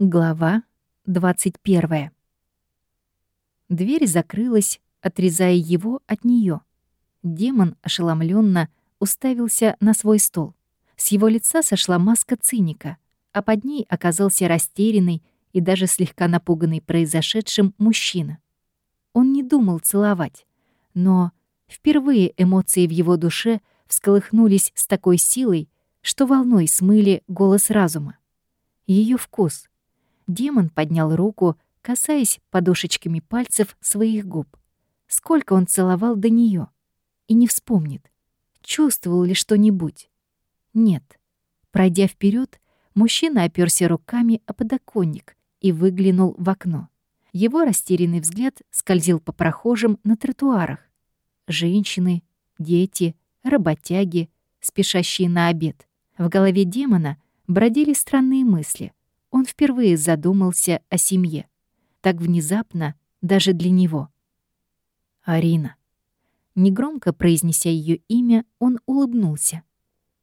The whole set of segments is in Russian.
Глава 21. Дверь закрылась, отрезая его от нее. Демон ошеломленно уставился на свой стол. С его лица сошла маска циника, а под ней оказался растерянный и даже слегка напуганный произошедшим мужчина. Он не думал целовать, но впервые эмоции в его душе всколыхнулись с такой силой, что волной смыли голос разума. Ее вкус — Демон поднял руку, касаясь подушечками пальцев своих губ. Сколько он целовал до нее, И не вспомнит. Чувствовал ли что-нибудь? Нет. Пройдя вперед, мужчина оперся руками о подоконник и выглянул в окно. Его растерянный взгляд скользил по прохожим на тротуарах. Женщины, дети, работяги, спешащие на обед. В голове демона бродили странные мысли он впервые задумался о семье. Так внезапно даже для него. Арина. Негромко произнеся ее имя, он улыбнулся.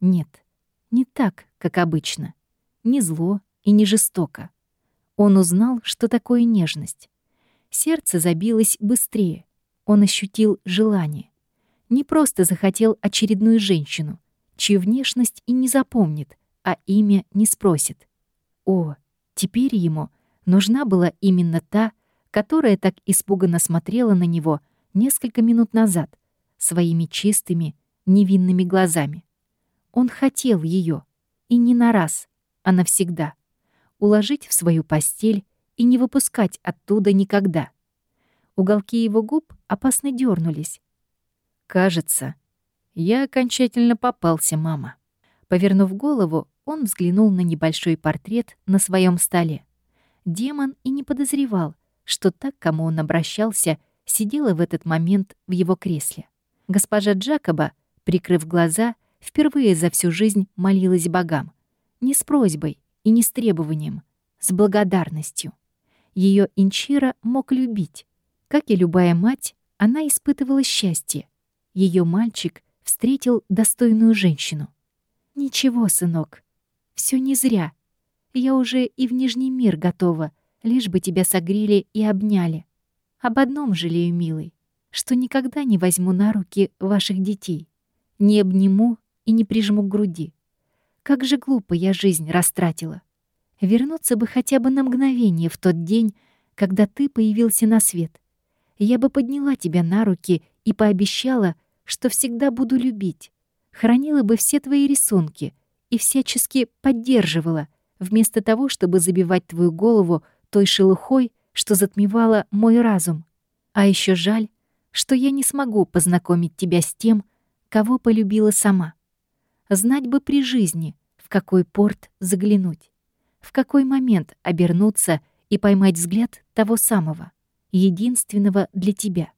Нет, не так, как обычно. Не зло и не жестоко. Он узнал, что такое нежность. Сердце забилось быстрее. Он ощутил желание. Не просто захотел очередную женщину, чью внешность и не запомнит, а имя не спросит. О, теперь ему нужна была именно та, которая так испуганно смотрела на него несколько минут назад своими чистыми, невинными глазами. Он хотел ее и не на раз, а навсегда. Уложить в свою постель и не выпускать оттуда никогда. Уголки его губ опасно дернулись. «Кажется, я окончательно попался, мама». Повернув голову, он взглянул на небольшой портрет на своем столе. Демон и не подозревал, что так, кому он обращался, сидела в этот момент в его кресле. Госпожа Джакоба, прикрыв глаза, впервые за всю жизнь молилась богам. Не с просьбой и не с требованием, с благодарностью. Ее Инчира мог любить. Как и любая мать, она испытывала счастье. Ее мальчик встретил достойную женщину. «Ничего, сынок, все не зря. Я уже и в Нижний мир готова, лишь бы тебя согрели и обняли. Об одном жалею, милый, что никогда не возьму на руки ваших детей, не обниму и не прижму к груди. Как же глупо я жизнь растратила. Вернуться бы хотя бы на мгновение в тот день, когда ты появился на свет. Я бы подняла тебя на руки и пообещала, что всегда буду любить, хранила бы все твои рисунки — и всячески поддерживала, вместо того, чтобы забивать твою голову той шелухой, что затмевала мой разум. А еще жаль, что я не смогу познакомить тебя с тем, кого полюбила сама. Знать бы при жизни, в какой порт заглянуть, в какой момент обернуться и поймать взгляд того самого, единственного для тебя.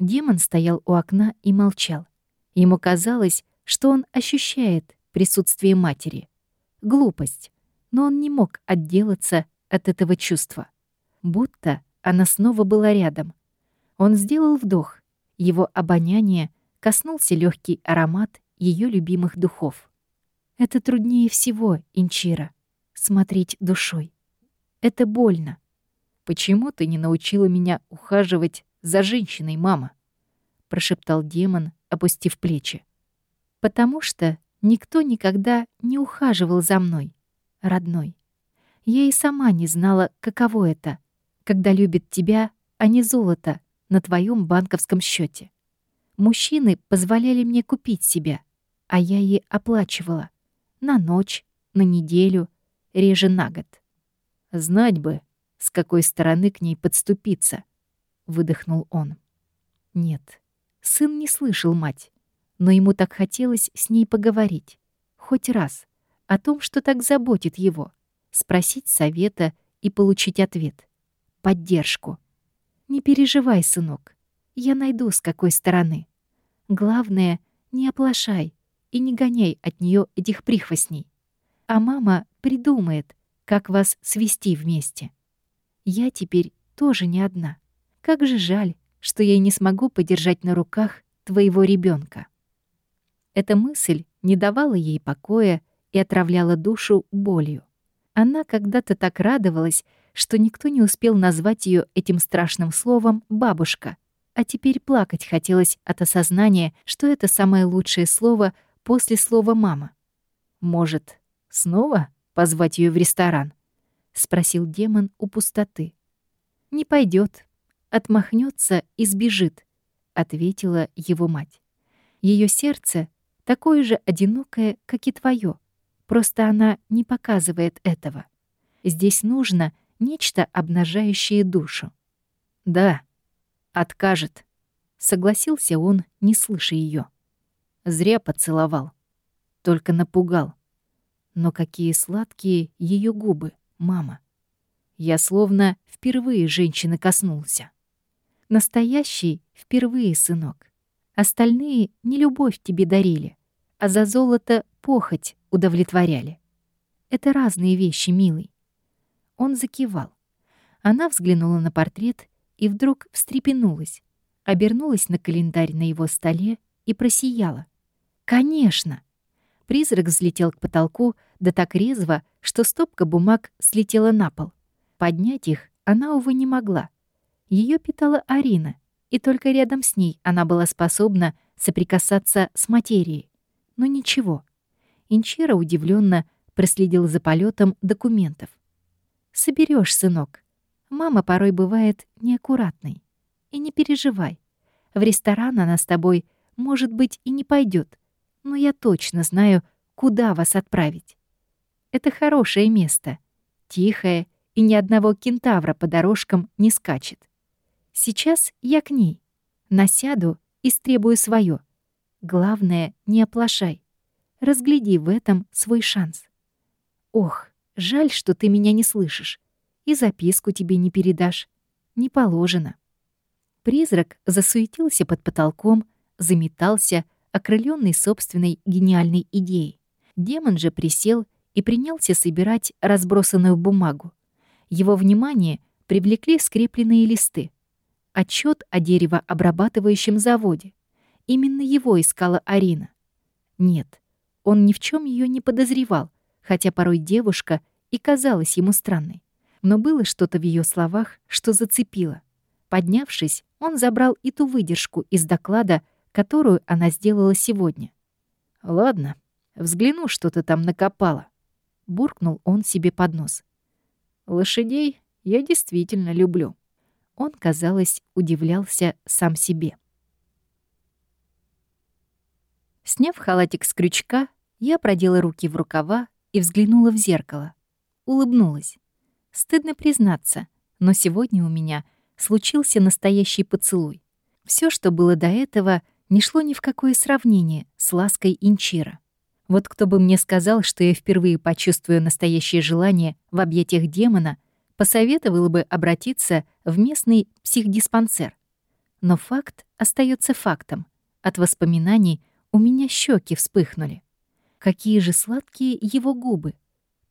Демон стоял у окна и молчал. Ему казалось, что он ощущает присутствие матери. Глупость. Но он не мог отделаться от этого чувства. Будто она снова была рядом. Он сделал вдох. Его обоняние коснулся легкий аромат ее любимых духов. Это труднее всего, Инчира, смотреть душой. Это больно. Почему ты не научила меня ухаживать за женщиной, мама? прошептал демон, опустив плечи. Потому что Никто никогда не ухаживал за мной, родной. Я и сама не знала, каково это, когда любит тебя, а не золото на твоем банковском счете. Мужчины позволяли мне купить себя, а я ей оплачивала. На ночь, на неделю, реже на год. Знать бы, с какой стороны к ней подступиться, выдохнул он. Нет, сын не слышал мать но ему так хотелось с ней поговорить. Хоть раз. О том, что так заботит его. Спросить совета и получить ответ. Поддержку. «Не переживай, сынок. Я найду, с какой стороны. Главное, не оплошай и не гоняй от нее этих прихвостней. А мама придумает, как вас свести вместе. Я теперь тоже не одна. Как же жаль, что я не смогу подержать на руках твоего ребенка. Эта мысль не давала ей покоя и отравляла душу болью. Она когда-то так радовалась, что никто не успел назвать ее этим страшным словом «бабушка». А теперь плакать хотелось от осознания, что это самое лучшее слово после слова «мама». «Может, снова позвать ее в ресторан?» — спросил демон у пустоты. «Не пойдет, отмахнется и сбежит», — ответила его мать. Ее сердце такое же одинокое, как и твое, просто она не показывает этого. Здесь нужно нечто обнажающее душу. Да, откажет. Согласился он, не слыша ее. Зря поцеловал. Только напугал. Но какие сладкие ее губы, мама. Я словно впервые женщины коснулся. Настоящий впервые, сынок. Остальные не любовь тебе дарили, а за золото похоть удовлетворяли. Это разные вещи, милый. Он закивал. Она взглянула на портрет и вдруг встрепенулась, обернулась на календарь на его столе и просияла. «Конечно!» Призрак взлетел к потолку, да так резво, что стопка бумаг слетела на пол. Поднять их она, увы, не могла. Ее питала Арина, и только рядом с ней она была способна соприкасаться с материей. Но ничего. Инчира удивленно проследил за полетом документов. Соберешь, сынок. Мама порой бывает неаккуратной. И не переживай. В ресторан она с тобой, может быть, и не пойдет, но я точно знаю, куда вас отправить. Это хорошее место, тихое, и ни одного кентавра по дорожкам не скачет. Сейчас я к ней. Насяду и стребую свое. Главное, не оплошай. Разгляди в этом свой шанс. Ох, жаль, что ты меня не слышишь. И записку тебе не передашь. Не положено. Призрак засуетился под потолком, заметался, окрыленный собственной гениальной идеей. Демон же присел и принялся собирать разбросанную бумагу. Его внимание привлекли скрепленные листы. Отчет о деревообрабатывающем заводе. Именно его искала Арина. Нет, он ни в чем ее не подозревал, хотя порой девушка и казалась ему странной. Но было что-то в ее словах, что зацепило. Поднявшись, он забрал и ту выдержку из доклада, которую она сделала сегодня. «Ладно, взгляну, что ты там накопала», — буркнул он себе под нос. «Лошадей я действительно люблю». Он, казалось, удивлялся сам себе. Сняв халатик с крючка, я продела руки в рукава и взглянула в зеркало. Улыбнулась. Стыдно признаться, но сегодня у меня случился настоящий поцелуй. Все, что было до этого, не шло ни в какое сравнение с лаской Инчира. Вот кто бы мне сказал, что я впервые почувствую настоящее желание в объятиях демона, посоветовал бы обратиться в местный психдиспансер. Но факт остается фактом. От воспоминаний у меня щеки вспыхнули. Какие же сладкие его губы.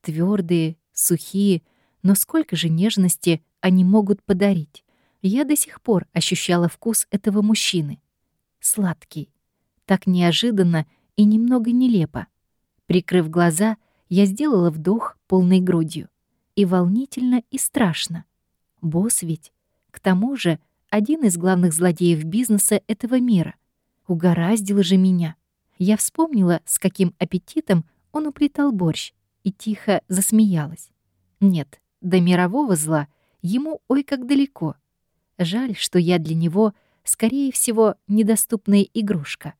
твердые, сухие, но сколько же нежности они могут подарить. Я до сих пор ощущала вкус этого мужчины сладкий. Так неожиданно и немного нелепо. Прикрыв глаза, я сделала вдох полной грудью. И волнительно, и страшно. Босс ведь. К тому же, один из главных злодеев бизнеса этого мира. Угораздило же меня. Я вспомнила, с каким аппетитом он уплетал борщ, и тихо засмеялась. Нет, до мирового зла ему ой как далеко. Жаль, что я для него — скорее всего, недоступная игрушка.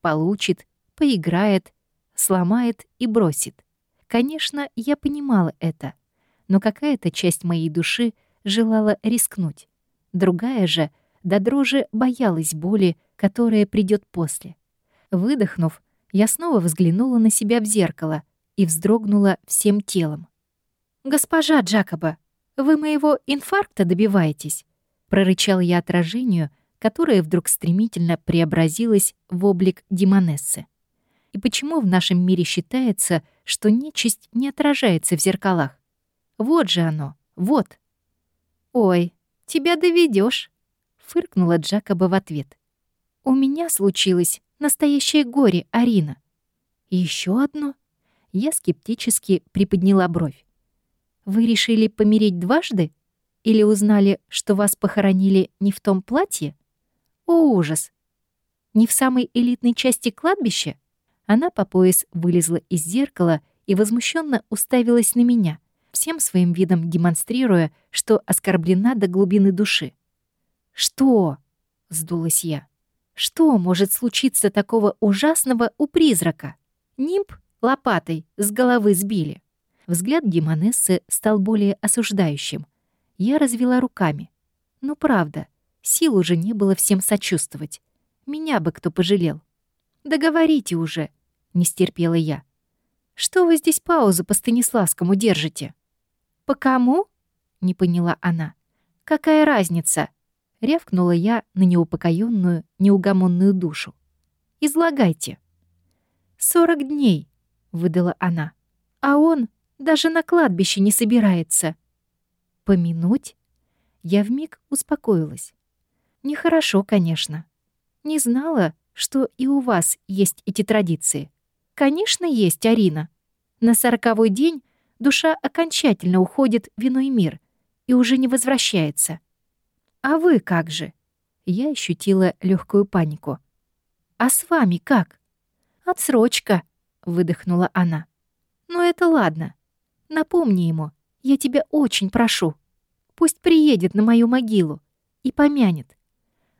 Получит, поиграет, сломает и бросит. Конечно, я понимала это, но какая-то часть моей души желала рискнуть. Другая же до дрожи боялась боли, которая придет после. Выдохнув, я снова взглянула на себя в зеркало и вздрогнула всем телом. «Госпожа Джакоба, вы моего инфаркта добиваетесь?» прорычал я отражению — которая вдруг стремительно преобразилась в облик демонессы. И почему в нашем мире считается, что нечисть не отражается в зеркалах? Вот же оно, вот. «Ой, тебя доведешь, фыркнула Джакоба в ответ. «У меня случилось настоящее горе, Арина». «И еще одно?» Я скептически приподняла бровь. Вы решили помереть дважды? Или узнали, что вас похоронили не в том платье? О, ужас! Не в самой элитной части кладбища? Она по пояс вылезла из зеркала и возмущенно уставилась на меня, всем своим видом демонстрируя, что оскорблена до глубины души. «Что?» — сдулась я. «Что может случиться такого ужасного у призрака? Нимб лопатой с головы сбили». Взгляд Гимонессы стал более осуждающим. Я развела руками. Ну правда, сил уже не было всем сочувствовать. Меня бы кто пожалел. «Да говорите уже!» — не стерпела я. «Что вы здесь паузу по Станиславскому держите?» «По кому?» — не поняла она. «Какая разница?» — рявкнула я на неупокоенную, неугомонную душу. «Излагайте». «Сорок дней», — выдала она. «А он даже на кладбище не собирается». «Помянуть?» Я вмиг успокоилась. «Нехорошо, конечно. Не знала, что и у вас есть эти традиции. Конечно, есть, Арина. На сороковой день душа окончательно уходит в иной мир и уже не возвращается. А вы как же? Я ощутила легкую панику. А с вами как? Отсрочка, выдохнула она. Ну это ладно. Напомни ему, я тебя очень прошу. Пусть приедет на мою могилу и помянет.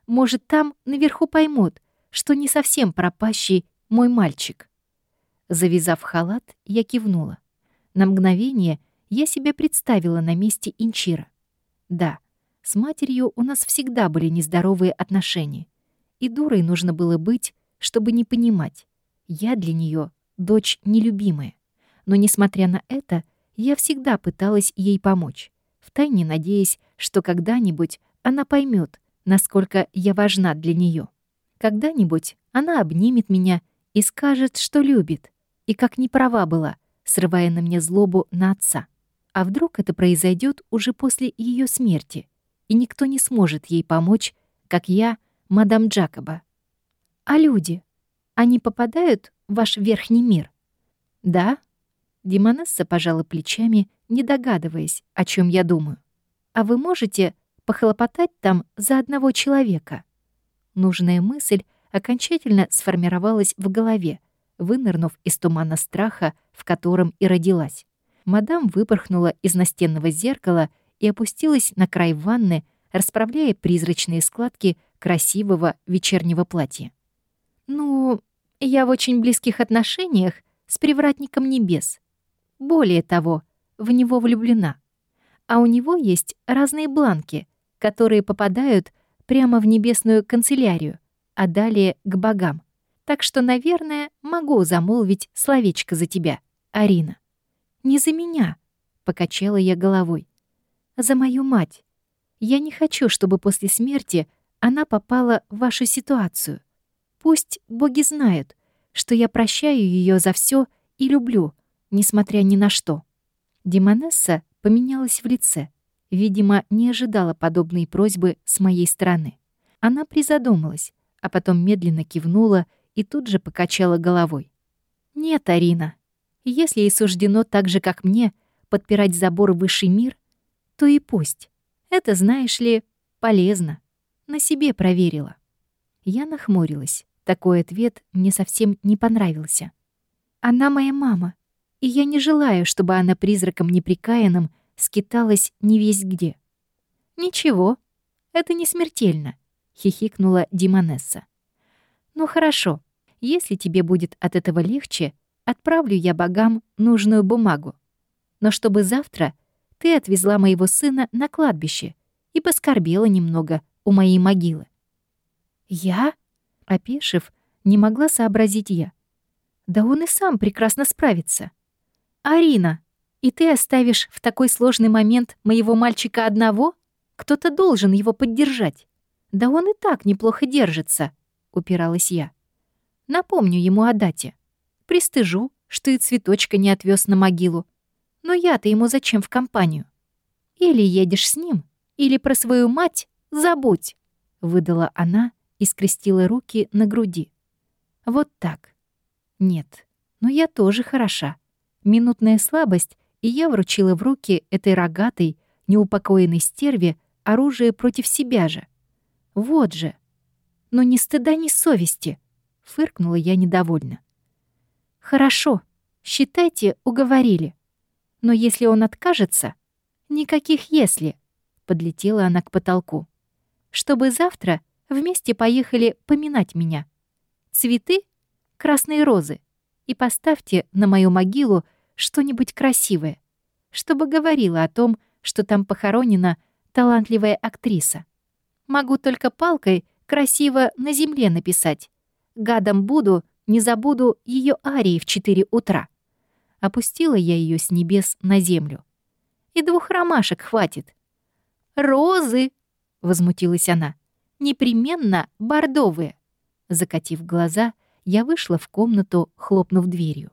Может, там наверху поймут, что не совсем пропащий мой мальчик. Завязав халат, я кивнула. На мгновение я себя представила на месте Инчира. Да, с матерью у нас всегда были нездоровые отношения. И дурой нужно было быть, чтобы не понимать. Я для нее дочь нелюбимая. Но, несмотря на это, я всегда пыталась ей помочь, втайне надеясь, что когда-нибудь она поймет, насколько я важна для нее. Когда-нибудь она обнимет меня и скажет, что любит, и как не права была, срывая на мне злобу на отца. А вдруг это произойдет уже после ее смерти, и никто не сможет ей помочь, как я, мадам Джакоба. А люди, они попадают в ваш верхний мир? Да? Демонесса пожала плечами, не догадываясь, о чем я думаю. А вы можете похлопотать там за одного человека. Нужная мысль окончательно сформировалась в голове, вынырнув из тумана страха, в котором и родилась. Мадам выпорхнула из настенного зеркала и опустилась на край ванны, расправляя призрачные складки красивого вечернего платья. «Ну, я в очень близких отношениях с привратником небес. Более того, в него влюблена. А у него есть разные бланки, которые попадают прямо в небесную канцелярию, а далее к богам. Так что, наверное, могу замолвить словечко за тебя, Арина. Не за меня, покачала я головой. За мою мать. Я не хочу, чтобы после смерти она попала в вашу ситуацию. Пусть боги знают, что я прощаю ее за все и люблю, несмотря ни на что. Демонесса поменялась в лице. Видимо, не ожидала подобной просьбы с моей стороны. Она призадумалась, а потом медленно кивнула и тут же покачала головой. «Нет, Арина, если ей суждено так же, как мне, подпирать забор высший мир, то и пусть. Это, знаешь ли, полезно. На себе проверила». Я нахмурилась. Такой ответ мне совсем не понравился. «Она моя мама, и я не желаю, чтобы она призраком неприкаянным скиталась не весь где». «Ничего, это не смертельно», — хихикнула Димонесса. «Ну хорошо, если тебе будет от этого легче, отправлю я богам нужную бумагу. Но чтобы завтра ты отвезла моего сына на кладбище и поскорбела немного у моей могилы». «Я?» — опешив, не могла сообразить я. «Да он и сам прекрасно справится». «Арина, и ты оставишь в такой сложный момент моего мальчика одного? Кто-то должен его поддержать». «Да он и так неплохо держится», — упиралась я. «Напомню ему о дате. Пристыжу, что и цветочка не отвез на могилу. Но я-то ему зачем в компанию? Или едешь с ним, или про свою мать забудь», — выдала она и скрестила руки на груди. «Вот так. Нет, но я тоже хороша. Минутная слабость и я вручила в руки этой рогатой, неупокоенной стерве оружие против себя же. Вот же. Но ни стыда, ни совести, фыркнула я недовольно. Хорошо, считайте, уговорили. Но если он откажется, никаких «если», подлетела она к потолку. Чтобы завтра вместе поехали поминать меня. Цветы — красные розы. И поставьте на мою могилу что-нибудь красивое, чтобы говорило о том, что там похоронена талантливая актриса. Могу только палкой красиво на земле написать. Гадом буду, не забуду ее арии в четыре утра. Опустила я ее с небес на землю. И двух ромашек хватит. «Розы!» — возмутилась она. «Непременно бордовые!» Закатив глаза, я вышла в комнату, хлопнув дверью.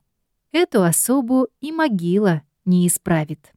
Эту особу и могила не исправит.